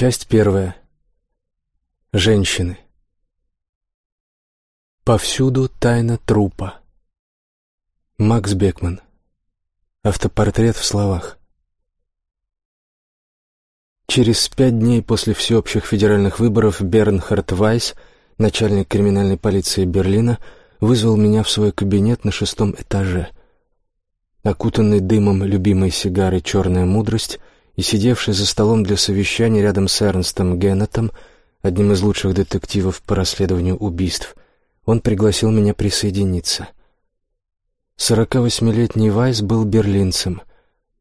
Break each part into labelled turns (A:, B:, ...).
A: Часть первая. Женщины. Повсюду тайна трупа. Макс Бекман. Автопортрет в словах. Через пять дней после всеобщих федеральных выборов Бернхард Вайс, начальник криминальной полиции Берлина, вызвал меня в свой кабинет на шестом этаже. Окутанный дымом любимой сигары «Черная мудрость», и сидевший за столом для совещаний рядом с Эрнстом Геннетом, одним из лучших детективов по расследованию убийств, он пригласил меня присоединиться. 48-летний Вайс был берлинцем,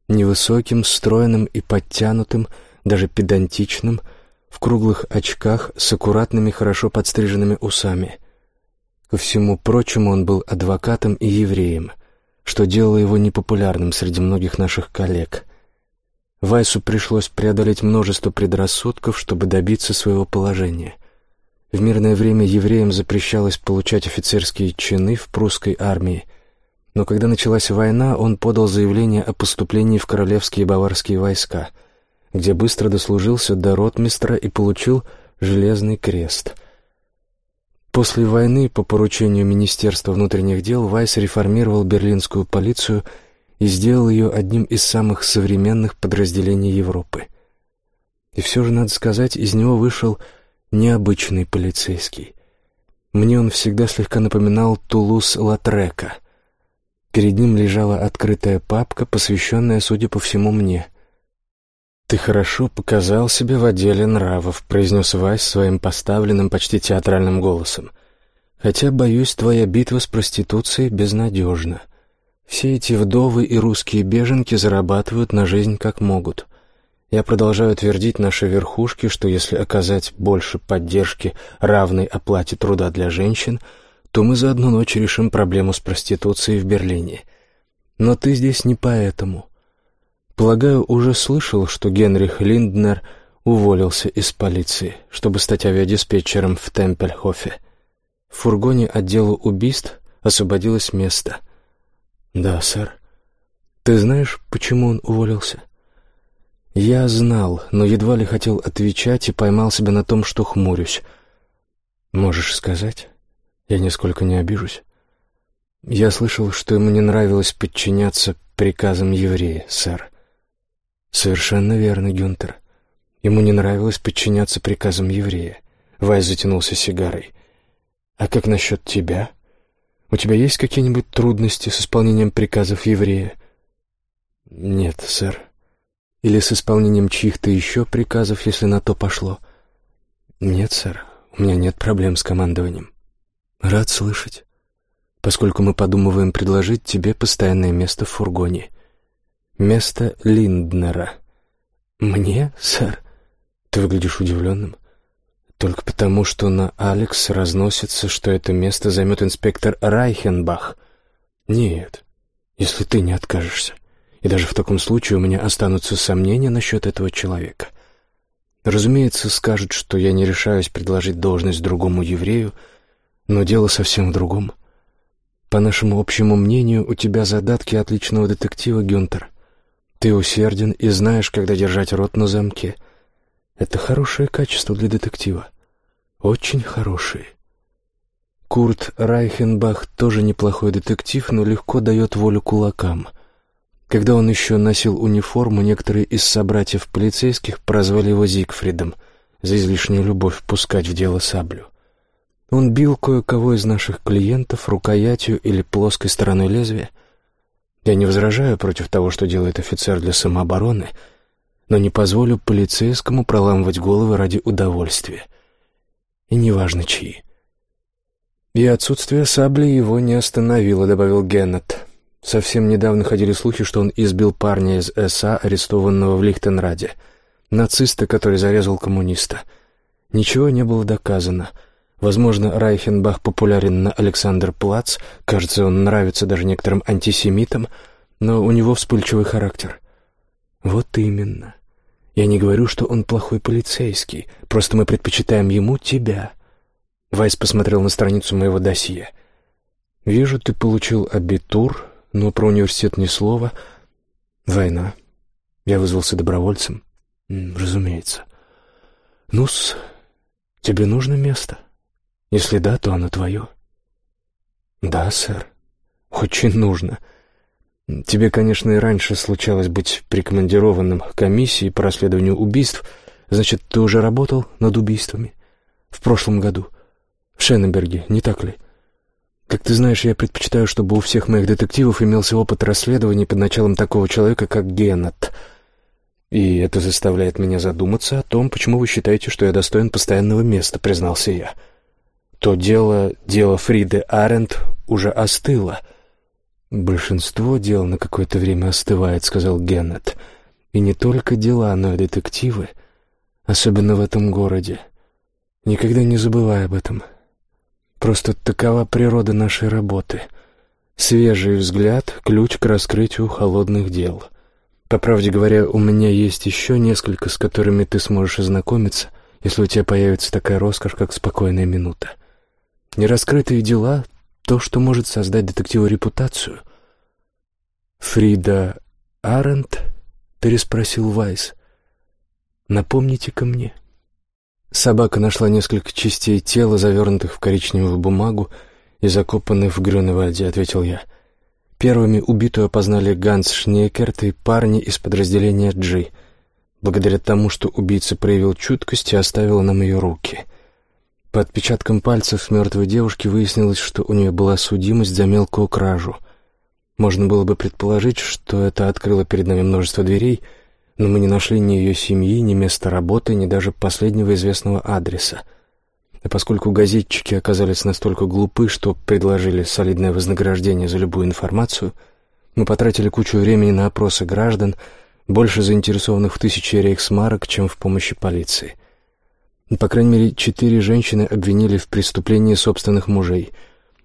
A: невысоким, стройным и подтянутым, даже педантичным, в круглых очках с аккуратными, хорошо подстриженными усами. Ко всему прочему он был адвокатом и евреем, что делало его непопулярным среди многих наших коллег. Вайсу пришлось преодолеть множество предрассудков, чтобы добиться своего положения. В мирное время евреям запрещалось получать офицерские чины в прусской армии, но когда началась война, он подал заявление о поступлении в королевские баварские войска, где быстро дослужился до ротмистра и получил железный крест. После войны по поручению Министерства внутренних дел Вайс реформировал берлинскую полицию – и сделал ее одним из самых современных подразделений Европы. И все же, надо сказать, из него вышел необычный полицейский. Мне он всегда слегка напоминал Тулус-Латрека. Перед ним лежала открытая папка, посвященная, судя по всему, мне. «Ты хорошо показал себя в отделе нравов», — произнес Вайс своим поставленным, почти театральным голосом. «Хотя, боюсь, твоя битва с проституцией безнадежна. Все эти вдовы и русские беженки зарабатывают на жизнь как могут. Я продолжаю твердить нашей верхушке, что если оказать больше поддержки равной оплате труда для женщин, то мы за одну ночь решим проблему с проституцией в Берлине. Но ты здесь не поэтому. Полагаю, уже слышал, что Генрих Линднер уволился из полиции, чтобы стать авиадиспетчером в Темпельхофе. В фургоне отдела убийств освободилось место — «Да, сэр. Ты знаешь, почему он уволился?» Я знал, но едва ли хотел отвечать и поймал себя на том, что хмурюсь. «Можешь сказать? Я нисколько не обижусь». «Я слышал, что ему не нравилось подчиняться приказам еврея, сэр». «Совершенно верно, Гюнтер. Ему не нравилось подчиняться приказам еврея». Вайс затянулся сигарой. «А как насчет тебя?» У тебя есть какие-нибудь трудности с исполнением приказов еврея?» «Нет, сэр. Или с исполнением чьих-то еще приказов, если на то пошло?» «Нет, сэр. У меня нет проблем с командованием». «Рад слышать. Поскольку мы подумываем предложить тебе постоянное место в фургоне. Место Линднера». «Мне, сэр?» «Ты выглядишь удивленным». Только потому, что на Алекс разносится, что это место займет инспектор Райхенбах. Нет, если ты не откажешься. И даже в таком случае у меня останутся сомнения насчет этого человека. Разумеется, скажут, что я не решаюсь предложить должность другому еврею, но дело совсем в другом. По нашему общему мнению, у тебя задатки отличного детектива, Гюнтер. Ты усерден и знаешь, когда держать рот на замке — это хорошее качество для детектива. Очень хорошее. Курт Райхенбах тоже неплохой детектив, но легко дает волю кулакам. Когда он еще носил униформу, некоторые из собратьев полицейских прозвали его Зигфридом за излишнюю любовь впускать в дело саблю. Он бил кое-кого из наших клиентов рукоятью или плоской стороной лезвия. Я не возражаю против того, что делает офицер для самообороны — но не позволю полицейскому проламывать головы ради удовольствия. И неважно чьи. И отсутствие сабли его не остановило, добавил Геннет. Совсем недавно ходили слухи, что он избил парня из СА, арестованного в Лихтенраде. Нациста, который зарезал коммуниста. Ничего не было доказано. Возможно, Райхенбах популярен на Александр-Плац, кажется, он нравится даже некоторым антисемитам, но у него вспыльчивый характер. Вот именно. Я не говорю, что он плохой полицейский, просто мы предпочитаем ему тебя. Вайс посмотрел на страницу моего досье. Вижу, ты получил абитур, но про университет ни слова. Война. Я вызвался добровольцем. Разумеется. «Ну-с, тебе нужно место? Если да, то оно твое». «Да, сэр, очень нужно. Тебе, конечно, и раньше случалось быть прикомандированным к комиссии по расследованию убийств. Значит, ты уже работал над убийствами? В прошлом году. В Шеннеберге, не так ли?» Как ты знаешь, я предпочитаю, чтобы у всех моих детективов имелся опыт расследований под началом такого человека, как Геннет. И это заставляет меня задуматься о том, почему вы считаете, что я достоин постоянного места, признался я. То дело, дело Фриды Аренд уже остыло. Большинство дел на какое-то время остывает, сказал Геннет. И не только дела, но и детективы, особенно в этом городе. Никогда не забывай об этом. Просто такова природа нашей работы. Свежий взгляд — ключ к раскрытию холодных дел. По правде говоря, у меня есть еще несколько, с которыми ты сможешь ознакомиться, если у тебя появится такая роскошь, как спокойная минута. Нераскрытые дела — то, что может создать детективу репутацию. «Фрида Арендт?» — переспросил Вайс. «Напомните-ка мне». Собака нашла несколько частей тела, завернутых в коричневую бумагу и закопанных в Грюневальде, ответил я. Первыми убитую опознали Ганс Шнекерт и парни из подразделения Джи, благодаря тому, что убийца проявил чуткость и оставил нам ее руки. По отпечаткам пальцев мертвой девушки выяснилось, что у нее была судимость за мелкую кражу. Можно было бы предположить, что это открыло перед нами множество дверей — но мы не нашли ни ее семьи, ни места работы, ни даже последнего известного адреса. А поскольку газетчики оказались настолько глупы, что предложили солидное вознаграждение за любую информацию, мы потратили кучу времени на опросы граждан, больше заинтересованных в тысяче рейхсмарок, чем в помощи полиции. По крайней мере, четыре женщины обвинили в преступлении собственных мужей.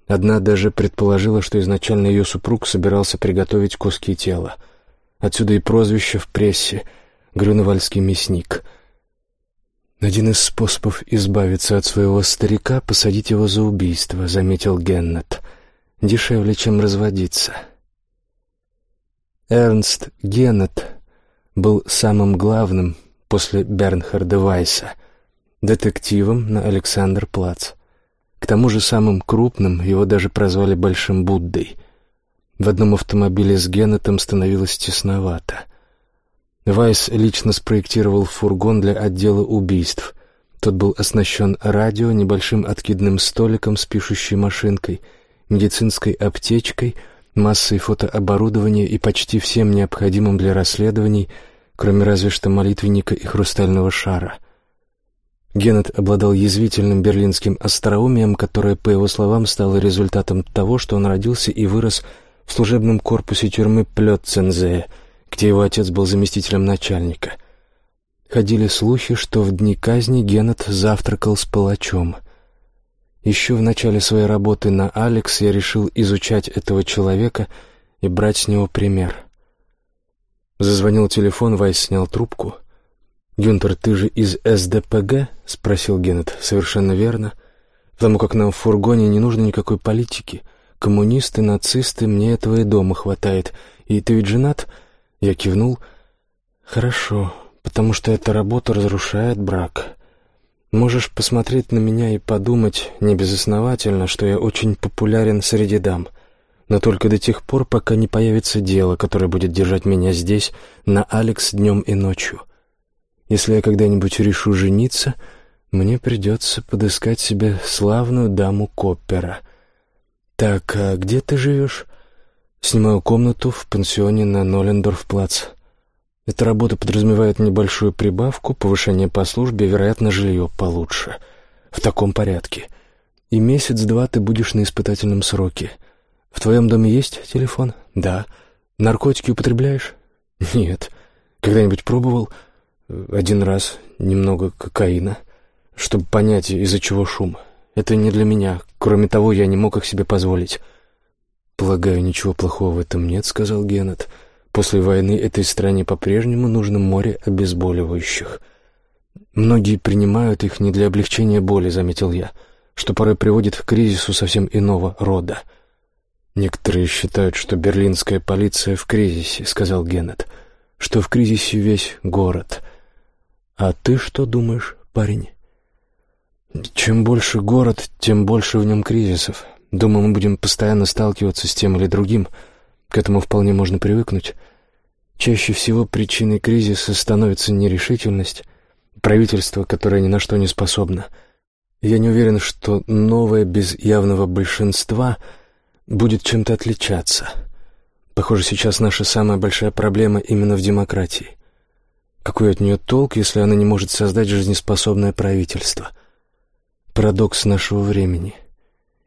A: Одна даже предположила, что изначально ее супруг собирался приготовить куски тела — Отсюда и прозвище в прессе «Грюневальский мясник». «Один из способов избавиться от своего старика — посадить его за убийство», — заметил Геннет. «Дешевле, чем разводиться». Эрнст Геннет был самым главным после Бернхарда Вайса, детективом на Александр-Плац. К тому же самым крупным его даже прозвали Большим Буддой. В одном автомобиле с Геннетом становилось тесновато. Вайс лично спроектировал фургон для отдела убийств. Тот был оснащен радио, небольшим откидным столиком с пишущей машинкой, медицинской аптечкой, массой фотооборудования и почти всем необходимым для расследований, кроме разве что молитвенника и хрустального шара. Геннет обладал язвительным берлинским остроумием, которое, по его словам, стало результатом того, что он родился и вырос в служебном корпусе тюрьмы Плёцензее, где его отец был заместителем начальника. Ходили слухи, что в дни казни Геннет завтракал с палачом. Еще в начале своей работы на «Алекс» я решил изучать этого человека и брать с него пример. Зазвонил телефон, Вайс снял трубку. «Гюнтер, ты же из СДПГ?» — спросил Геннет. «Совершенно верно. Потому как нам в фургоне не нужно никакой политики». Коммунисты, нацисты, мне этого и дома хватает. И ты ведь женат?» Я кивнул. «Хорошо, потому что эта работа разрушает брак. Можешь посмотреть на меня и подумать, небезосновательно, что я очень популярен среди дам. Но только до тех пор, пока не появится дело, которое будет держать меня здесь, на Алекс днем и ночью. Если я когда-нибудь решу жениться, мне придется подыскать себе славную даму Коппера». «Так, а где ты живешь?» «Снимаю комнату в пансионе на Нолендорф-плац. Эта работа подразумевает небольшую прибавку, повышение по службе, вероятно, жилье получше. В таком порядке. И месяц-два ты будешь на испытательном сроке. В твоем доме есть телефон?» «Да». «Наркотики употребляешь?» «Нет». «Когда-нибудь пробовал?» «Один раз. Немного кокаина. Чтобы понять, из-за чего шум». Это не для меня. Кроме того, я не мог их себе позволить. «Полагаю, ничего плохого в этом нет», — сказал Геннет. «После войны этой стране по-прежнему нужно море обезболивающих. Многие принимают их не для облегчения боли», — заметил я, «что порой приводит к кризису совсем иного рода». «Некоторые считают, что берлинская полиция в кризисе», — сказал Геннет, «что в кризисе весь город». «А ты что думаешь?» парень?» «Чем больше город, тем больше в нем кризисов. Думаю, мы будем постоянно сталкиваться с тем или другим. К этому вполне можно привыкнуть. Чаще всего причиной кризиса становится нерешительность, правительство, которое ни на что не способно. Я не уверен, что новое без явного большинства будет чем-то отличаться. Похоже, сейчас наша самая большая проблема именно в демократии. Какой от нее толк, если она не может создать жизнеспособное правительство? Парадокс нашего времени.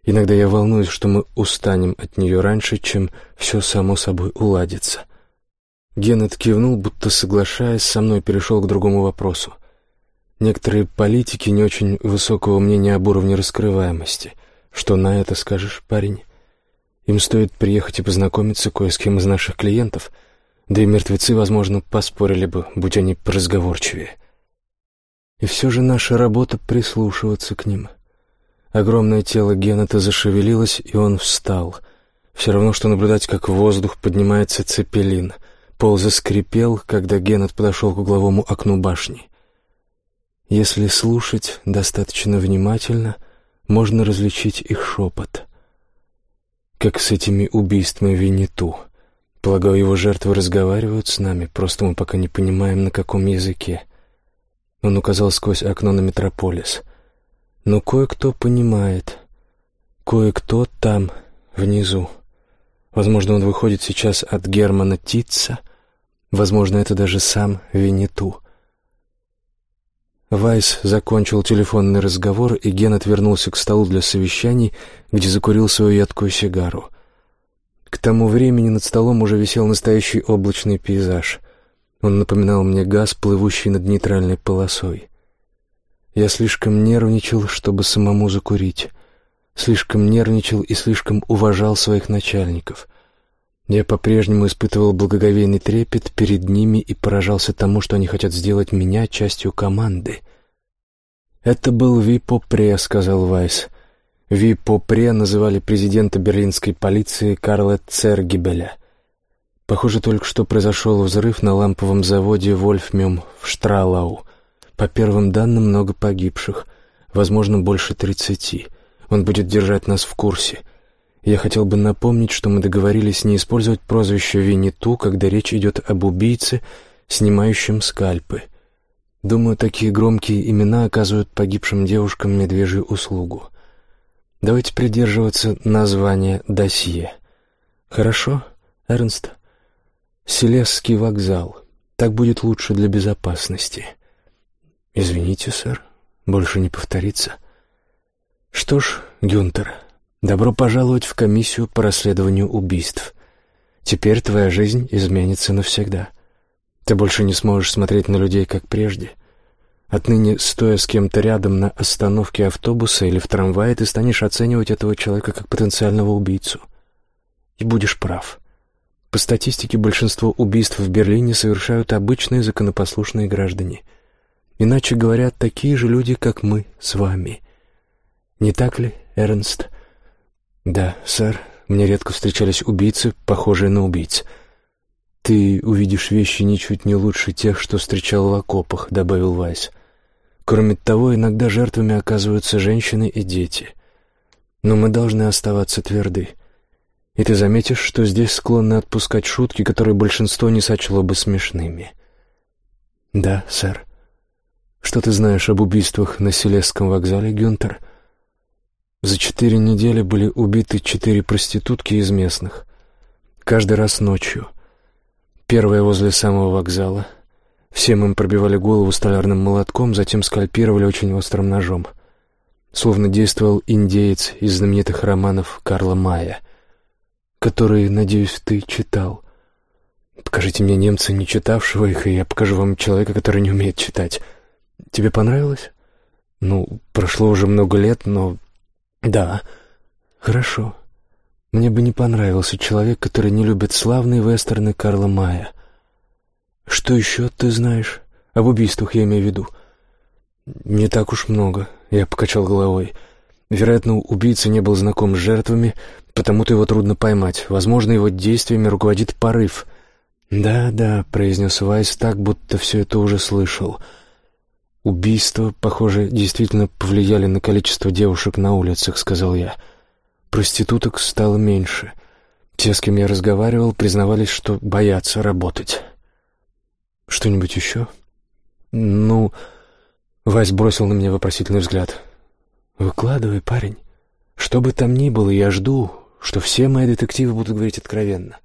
A: Иногда я волнуюсь, что мы устанем от нее раньше, чем все само собой уладится. Геннет кивнул, будто соглашаясь, со мной перешел к другому вопросу. Некоторые политики не очень высокого мнения об уровне раскрываемости. Что на это скажешь, парень? Им стоит приехать и познакомиться кое с кем из наших клиентов, да и мертвецы, возможно, поспорили бы, будь они поразговорчивее. И все же наша работа — прислушиваться к ним. Огромное тело Геннета зашевелилось, и он встал. Все равно, что наблюдать, как в воздух поднимается цепелин — Пол заскрипел, когда Геннет подошел к угловому окну башни. Если слушать достаточно внимательно, можно различить их шепот. Как с этими убийствами Винниту. Полагаю, его жертвы разговаривают с нами, просто мы пока не понимаем, на каком языке. Он указал сквозь окно на метрополис. Но кое-кто понимает. Кое-кто там, внизу. Возможно, он выходит сейчас от Германа Титца, Возможно, это даже сам Винниту. Вайс закончил телефонный разговор, и Ген отвернулся к столу для совещаний, где закурил свою ядкую сигару. К тому времени над столом уже висел настоящий облачный пейзаж. Он напоминал мне газ, плывущий над нейтральной полосой. Я слишком нервничал, чтобы самому закурить. Слишком нервничал и слишком уважал своих начальников — я по-прежнему испытывал благоговейный трепет перед ними и поражался тому, что они хотят сделать меня частью команды. «Это был Ви Попре», — сказал Вайс. Ви Попре называли президента берлинской полиции Карла Цергибеля. Похоже, только что произошел взрыв на ламповом заводе «Вольфмем» в Штралау. По первым данным, много погибших, возможно, больше тридцати. Он будет держать нас в курсе — я хотел бы напомнить, что мы договорились не использовать прозвище Винни-Ту, когда речь идет об убийце, снимающем скальпы. Думаю, такие громкие имена оказывают погибшим девушкам медвежью услугу. Давайте придерживаться названия досье. Хорошо, Эрнст? Селесский вокзал. Так будет лучше для безопасности. Извините, сэр, больше не повторится. Что ж, Гюнтер... Добро пожаловать в комиссию по расследованию убийств. Теперь твоя жизнь изменится навсегда. Ты больше не сможешь смотреть на людей, как прежде. Отныне, стоя с кем-то рядом на остановке автобуса или в трамвае, ты станешь оценивать этого человека как потенциального убийцу. И будешь прав. По статистике, большинство убийств в Берлине совершают обычные законопослушные граждане. Иначе говорят, такие же люди, как мы с вами. Не так ли, Эрнст? «Да, сэр. Мне редко встречались убийцы, похожие на убийц. Ты увидишь вещи ничуть не лучше тех, что встречал в окопах», — добавил Вайс. «Кроме того, иногда жертвами оказываются женщины и дети. Но мы должны оставаться тверды. И ты заметишь, что здесь склонны отпускать шутки, которые большинство не сочло бы смешными». «Да, сэр. Что ты знаешь об убийствах на Селесском вокзале, Гюнтер?» За четыре недели были убиты четыре проститутки из местных. Каждый раз ночью. Первая возле самого вокзала. Всем им пробивали голову столярным молотком, затем скальпировали очень острым ножом. Словно действовал индеец из знаменитых романов Карла Мая, которые, надеюсь, ты читал. Покажите мне немца, не читавшего их, и я покажу вам человека, который не умеет читать. Тебе понравилось? Ну, прошло уже много лет, но «Да, хорошо. Мне бы не понравился человек, который не любит славные вестерны Карла Мая. Что еще ты знаешь? Об убийствах я имею в виду». «Не так уж много», — я покачал головой. «Вероятно, убийца не был знаком с жертвами, потому-то его трудно поймать. Возможно, его действиями руководит порыв». «Да, да», — произнес Вайс так, будто все это уже слышал. «Убийства, похоже, действительно повлияли на количество девушек на улицах», — сказал я. «Проституток стало меньше. Те, с кем я разговаривал, признавались, что боятся работать». «Что-нибудь еще?» «Ну...» — Вась бросил на меня вопросительный взгляд. «Выкладывай, парень. Что бы там ни было, я жду, что все мои детективы будут говорить откровенно.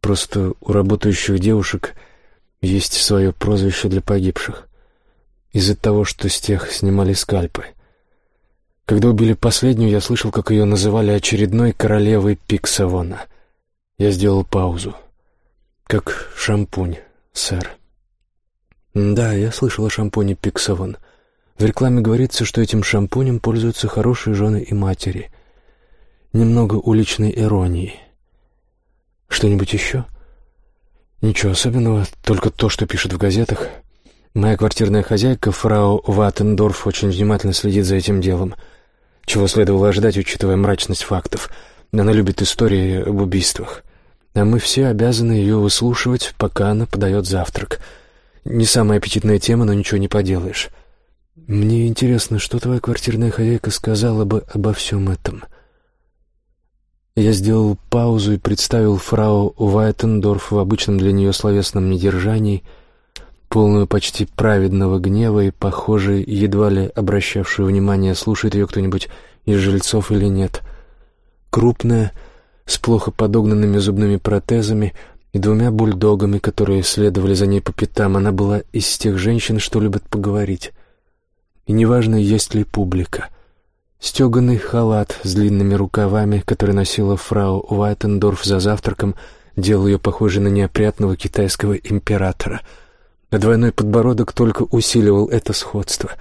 A: Просто у работающих девушек есть свое прозвище для погибших. Из-за того, что с тех снимали скальпы. Когда убили последнюю, я слышал, как ее называли очередной королевой Пиксавона. Я сделал паузу. Как шампунь, сэр. Да, я слышал о шампуне Пиксавон. В рекламе говорится, что этим шампунем пользуются хорошие жены и матери. Немного уличной иронии. Что-нибудь еще? Ничего особенного, только то, что пишут в газетах. Моя квартирная хозяйка, фрау Ваттендорф, очень внимательно следит за этим делом. Чего следовало ожидать, учитывая мрачность фактов. Она любит истории об убийствах. А мы все обязаны ее выслушивать, пока она подает завтрак. Не самая аппетитная тема, но ничего не поделаешь. Мне интересно, что твоя квартирная хозяйка сказала бы обо всем этом?» Я сделал паузу и представил фрау Вайтендорф в обычном для нее словесном недержании, полную почти праведного гнева и, похоже, едва ли обращавшую внимание, слушает ее кто-нибудь из жильцов или нет. Крупная, с плохо подогнанными зубными протезами и двумя бульдогами, которые следовали за ней по пятам, она была из тех женщин, что любят поговорить. И неважно, есть ли публика — Стеганый халат с длинными рукавами, который носила фрау Уайтендорф за завтраком, делал ее похожей на неопрятного китайского императора. А двойной подбородок только усиливал это сходство.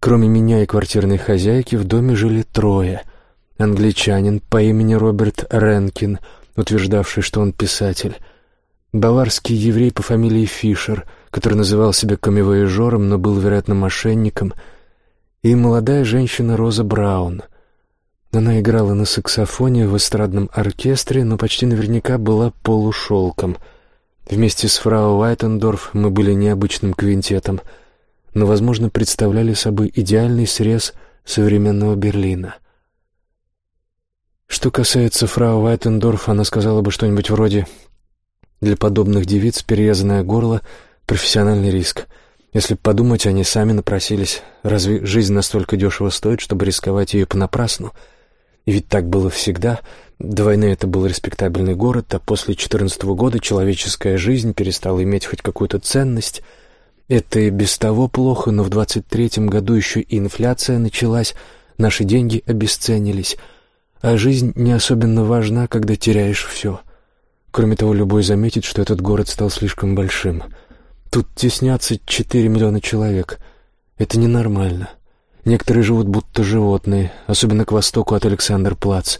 A: Кроме меня и квартирной хозяйки в доме жили трое. Англичанин по имени Роберт Ренкин, утверждавший, что он писатель. Баварский еврей по фамилии Фишер, который называл себя камевояжером, но был, вероятно, мошенником — и молодая женщина Роза Браун. Она играла на саксофоне в эстрадном оркестре, но почти наверняка была полушелком. Вместе с фрау Уайтендорф мы были необычным квинтетом, но, возможно, представляли собой идеальный срез современного Берлина. Что касается фрау Уайтендорф, она сказала бы что-нибудь вроде «Для подобных девиц перерезанное горло — профессиональный риск». Если подумать, они сами напросились. Разве жизнь настолько дешево стоит, чтобы рисковать ее понапрасну? И ведь так было всегда. До войны это был респектабельный город, а после четырнадцатого года человеческая жизнь перестала иметь хоть какую-то ценность. Это и без того плохо, но в двадцать третьем году еще и инфляция началась, наши деньги обесценились, а жизнь не особенно важна, когда теряешь все. Кроме того, любой заметит, что этот город стал слишком большим — Тут теснятся четыре миллиона человек. Это ненормально. Некоторые живут будто животные, особенно к востоку от Александр-Плац.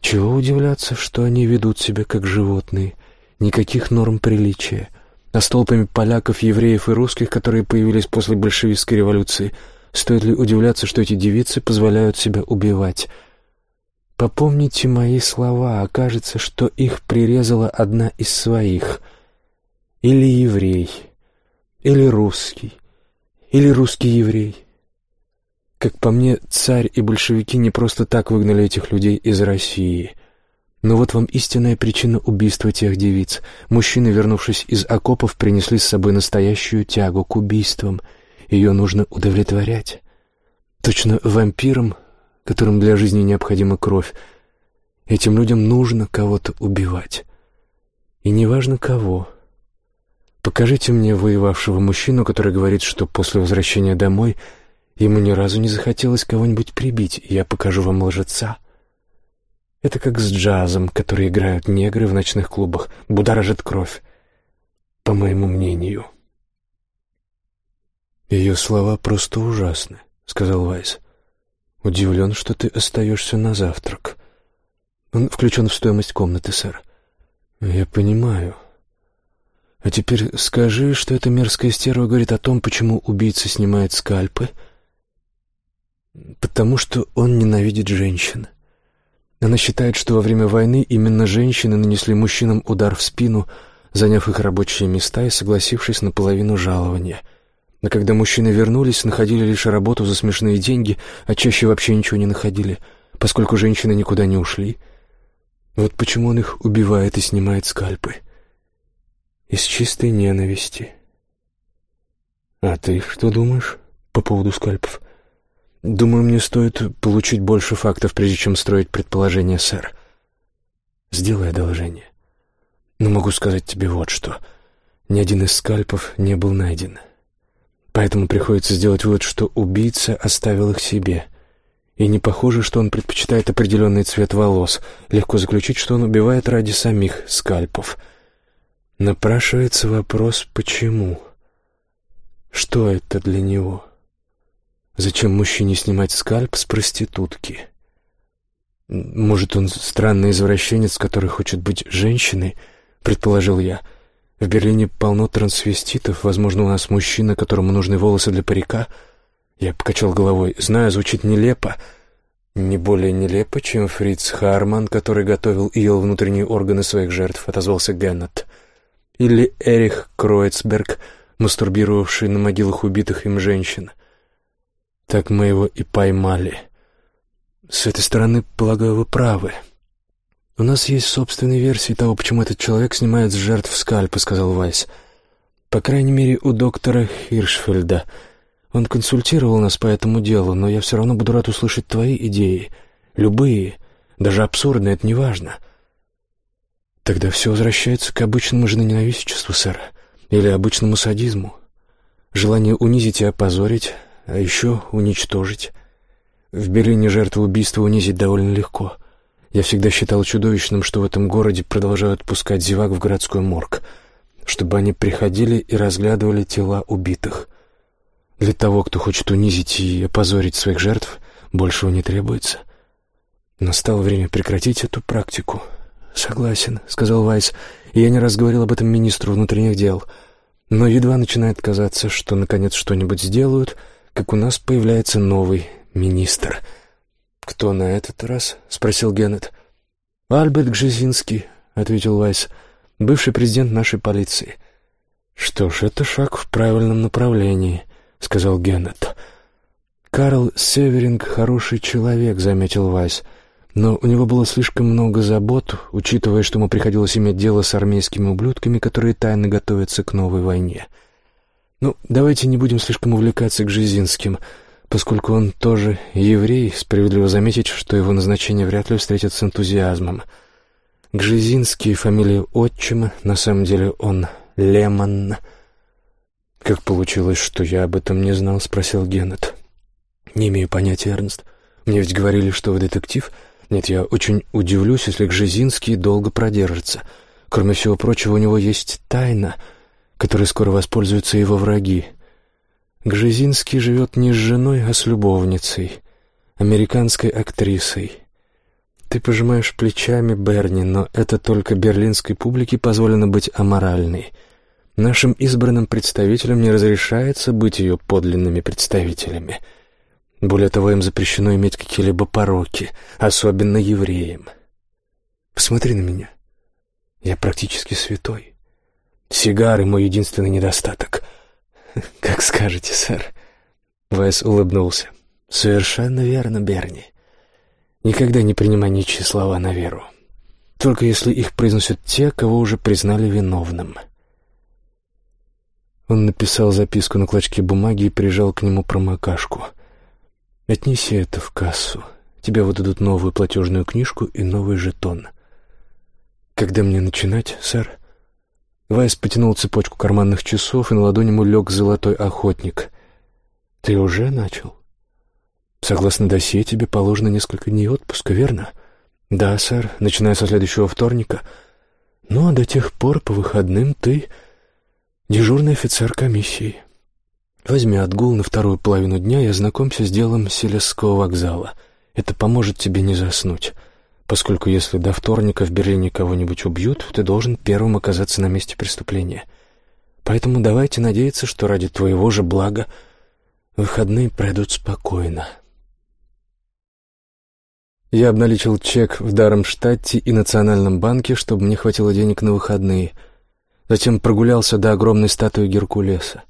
A: Чего удивляться, что они ведут себя как животные? Никаких норм приличия. А с толпами поляков, евреев и русских, которые появились после большевистской революции, стоит ли удивляться, что эти девицы позволяют себя убивать? Попомните мои слова, окажется, что их прирезала одна из своих — или еврей, или русский, или русский еврей. Как по мне, царь и большевики не просто так выгнали этих людей из России. Но вот вам истинная причина убийства тех девиц. Мужчины, вернувшись из окопов, принесли с собой настоящую тягу к убийствам. Ее нужно удовлетворять. Точно вампирам, которым для жизни необходима кровь, этим людям нужно кого-то убивать. И неважно кого — Покажите мне воевавшего мужчину, который говорит, что после возвращения домой ему ни разу не захотелось кого-нибудь прибить, и я покажу вам лжеца. Это как с джазом, который играют негры в ночных клубах, будоражит кровь, по моему мнению. «Ее слова просто ужасны», — сказал Вайс. «Удивлен, что ты остаешься на завтрак. Он включен в стоимость комнаты, сэр». «Я понимаю. А теперь скажи, что эта мерзкая стерва говорит о том, почему убийца снимает скальпы. Потому что он ненавидит женщин. Она считает, что во время войны именно женщины нанесли мужчинам удар в спину, заняв их рабочие места и согласившись на половину жалования. Но когда мужчины вернулись, находили лишь работу за смешные деньги, а чаще вообще ничего не находили, поскольку женщины никуда не ушли. Вот почему он их убивает и снимает скальпы. Из чистой ненависти. А ты что думаешь по поводу скальпов? Думаю, мне стоит получить больше фактов, прежде чем строить предположение, сэр. Сделай одолжение. Но могу сказать тебе вот что. Ни один из скальпов не был найден. Поэтому приходится сделать вывод, что убийца оставил их себе. И не похоже, что он предпочитает определенный цвет волос. Легко заключить, что он убивает ради самих скальпов. Напрашивается вопрос «почему?». Что это для него? Зачем мужчине снимать скальп с проститутки? Может, он странный извращенец, который хочет быть женщиной, предположил я. В Берлине полно трансвеститов, возможно, у нас мужчина, которому нужны волосы для парика. Я покачал головой. Знаю, звучит нелепо. Не более нелепо, чем Фриц Харман, который готовил и ел внутренние органы своих жертв, отозвался Геннет. Или Эрих Кроицберг, мастурбировавший на могилах убитых им женщин. Так мы его и поймали. С этой стороны, полагаю, вы правы. У нас есть собственные версии того, почему этот человек снимает с жертв скальпы, сказал Вайс. По крайней мере, у доктора Хиршфельда. Он консультировал нас по этому делу, но я все равно буду рад услышать твои идеи. Любые, даже абсурдные, это не важно. Тогда все возвращается к обычному женоненавистничеству, сэр, или обычному садизму. Желание унизить и опозорить, а еще уничтожить. В Берлине жертву убийства унизить довольно легко. Я всегда считал чудовищным, что в этом городе продолжают пускать зевак в городской морг, чтобы они приходили и разглядывали тела убитых. Для того, кто хочет унизить и опозорить своих жертв, большего не требуется. Настало время прекратить эту практику. «Согласен», — сказал Вайс, я не раз говорил об этом министру внутренних дел. Но едва начинает казаться, что наконец что-нибудь сделают — как у нас появляется новый министр. «Кто на этот раз?» — спросил Геннет. «Альберт Гжезинский», — ответил Вайс, — «бывший президент нашей полиции». «Что ж, это шаг в правильном направлении», — сказал Геннет. «Карл Северинг — хороший человек», — заметил Вайс, — «но у него было слишком много забот, учитывая, что ему приходилось иметь дело с армейскими ублюдками, которые тайно готовятся к новой войне». Ну, давайте не будем слишком увлекаться к Жизинским, поскольку он тоже еврей, справедливо заметить, что его назначение вряд ли встретят с энтузиазмом. Гжезинский — фамилия отчима, на самом деле он Лемон. «Как получилось, что я об этом не знал?» — спросил Геннет. «Не имею понятия, Эрнст. Мне ведь говорили, что вы детектив. Нет, я очень удивлюсь, если Гжезинский долго продержится. Кроме всего прочего, у него есть тайна — которой скоро воспользуются его враги. Гжезинский живет не с женой, а с любовницей, американской актрисой. Ты пожимаешь плечами, Берни, но это только берлинской публике позволено быть аморальной. Нашим избранным представителям не разрешается быть ее подлинными представителями. Более того, им запрещено иметь какие-либо пороки, особенно евреям. Посмотри на меня. Я практически святой. Сигары — мой единственный недостаток. Как скажете, сэр. Вайс улыбнулся. Совершенно верно, Берни. Никогда не принимай ничьи слова на веру. Только если их произносят те, кого уже признали виновным. Он написал записку на клочке бумаги и прижал к нему промокашку. «Отнеси это в кассу. Тебе выдадут новую платежную книжку и новый жетон». «Когда мне начинать, сэр?» Вайс потянул цепочку карманных часов, и на ладонь ему лег золотой охотник. «Ты уже начал?» «Согласно досье, тебе положено несколько дней отпуска, верно?» «Да, сэр, начиная со следующего вторника. Ну, а до тех пор по выходным ты дежурный офицер комиссии. Возьми отгул на вторую половину дня и ознакомься с делом Селесского вокзала. Это поможет тебе не заснуть» поскольку если до вторника в Берлине кого-нибудь убьют, ты должен первым оказаться на месте преступления. Поэтому давайте надеяться, что ради твоего же блага выходные пройдут спокойно. Я обналичил чек в Дармштадте и Национальном банке, чтобы мне хватило денег на выходные. Затем прогулялся до огромной статуи Геркулеса.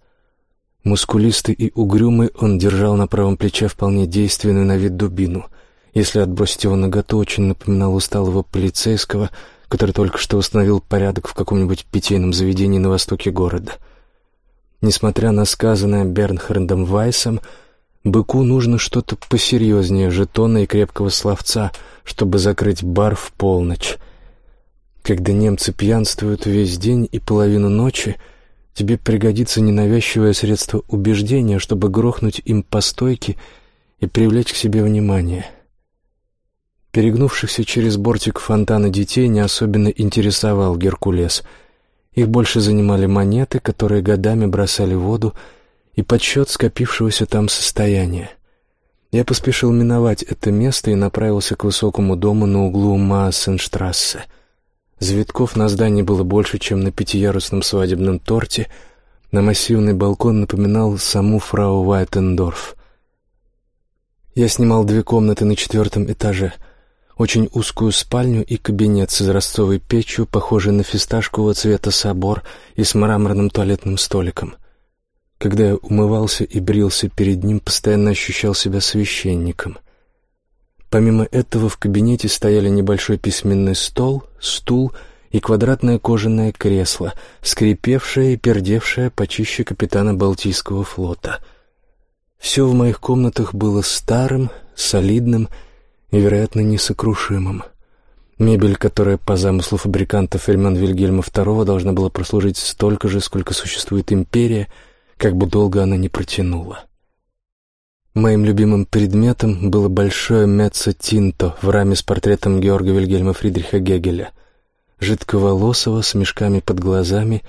A: Мускулистый и угрюмый, он держал на правом плече вполне действенную на вид дубину. Если отбросить его наготу, очень напоминал усталого полицейского, который только что установил порядок в каком-нибудь питейном заведении на востоке города. Несмотря на сказанное Бернхардом Вайсом, быку нужно что-то посерьезнее жетона и крепкого словца, чтобы закрыть бар в полночь. Когда немцы пьянствуют весь день и половину ночи — Тебе пригодится ненавязчивое средство убеждения, чтобы грохнуть им по стойке и привлечь к себе внимание. Перегнувшихся через бортик фонтана детей не особенно интересовал Геркулес. Их больше занимали монеты, которые годами бросали воду, и подсчет скопившегося там состояния. Я поспешил миновать это место и направился к высокому дому на углу Маасенштрассе — Завитков на здании было больше, чем на пятиярусном свадебном торте, на массивный балкон напоминал саму фрау Вайтендорф. Я снимал две комнаты на четвертом этаже, очень узкую спальню и кабинет с изразцовой печью, похожий на фисташкового цвета собор и с мраморным туалетным столиком. Когда я умывался и брился перед ним, постоянно ощущал себя священником — Помимо этого в кабинете стояли небольшой письменный стол, стул и квадратное кожаное кресло, скрипевшее и пердевшее почище капитана Балтийского флота. Все в моих комнатах было старым, солидным и, вероятно, несокрушимым. Мебель, которая по замыслу фабриканта Ферман Вильгельма II должна была прослужить столько же, сколько существует империя, как бы долго она ни протянула. Моим любимым предметом было большое меццо тинто в раме с портретом Георга Вильгельма Фридриха Гегеля, жидковолосого с мешками под глазами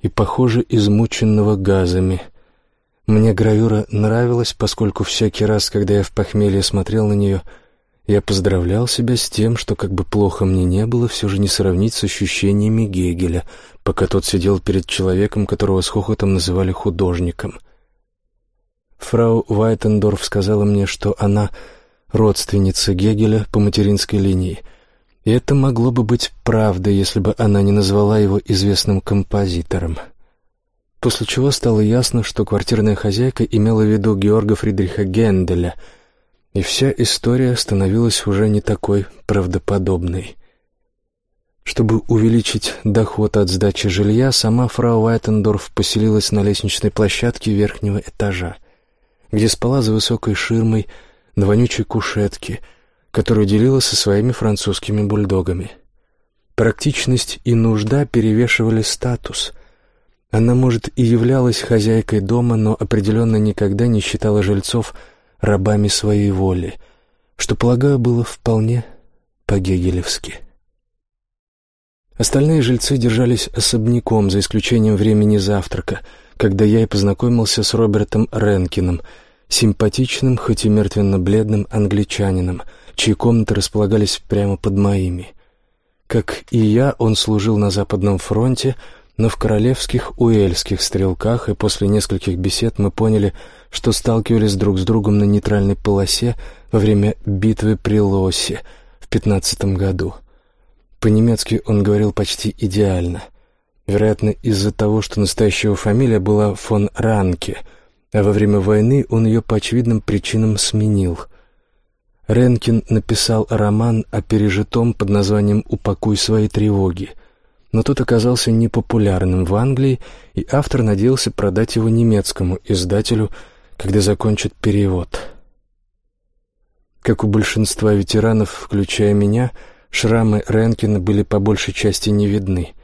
A: и, похоже, измученного газами. Мне гравюра нравилась, поскольку всякий раз, когда я в похмелье смотрел на нее, я поздравлял себя с тем, что, как бы плохо мне не было, все же не сравнить с ощущениями Гегеля, пока тот сидел перед человеком, которого с хохотом называли художником — Фрау Вайтендорф сказала мне, что она родственница Гегеля по материнской линии, и это могло бы быть правдой, если бы она не назвала его известным композитором. После чего стало ясно, что квартирная хозяйка имела в виду Георга Фридриха Генделя, и вся история становилась уже не такой правдоподобной. Чтобы увеличить доход от сдачи жилья, сама фрау Вайтендорф поселилась на лестничной площадке верхнего этажа где спала за высокой ширмой на вонючей кушетке, которую делила со своими французскими бульдогами. Практичность и нужда перевешивали статус. Она, может, и являлась хозяйкой дома, но определенно никогда не считала жильцов рабами своей воли, что, полагаю, было вполне по-гегелевски. Остальные жильцы держались особняком, за исключением времени завтрака, когда я и познакомился с Робертом Ренкиным — симпатичным, хоть и мертвенно-бледным англичанином, чьи комнаты располагались прямо под моими. Как и я, он служил на Западном фронте, но в королевских уэльских стрелках, и после нескольких бесед мы поняли, что сталкивались друг с другом на нейтральной полосе во время битвы при Лосе в пятнадцатом году. По-немецки он говорил почти идеально. Вероятно, из-за того, что настоящая фамилия была фон Ранке — а во время войны он ее по очевидным причинам сменил. Ренкин написал роман о пережитом под названием «Упакуй свои тревоги», но тот оказался непопулярным в Англии, и автор надеялся продать его немецкому издателю, когда закончит перевод. Как у большинства ветеранов, включая меня, шрамы Ренкина были по большей части не видны.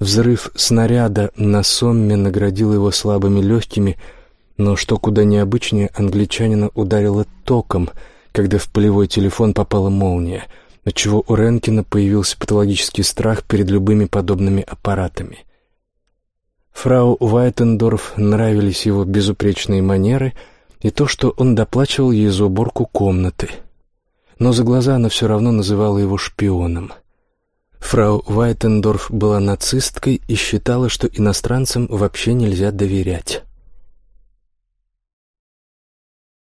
A: Взрыв снаряда на Сомме наградил его слабыми легкими, но что куда необычнее, англичанина ударило током, когда в полевой телефон попала молния, отчего у Ренкина появился патологический страх перед любыми подобными аппаратами. Фрау Вайтендорф нравились его безупречные манеры и то, что он доплачивал ей за уборку комнаты. Но за глаза она все равно называла его шпионом. Фрау Вайтендорф была нацисткой и считала, что иностранцам вообще нельзя доверять.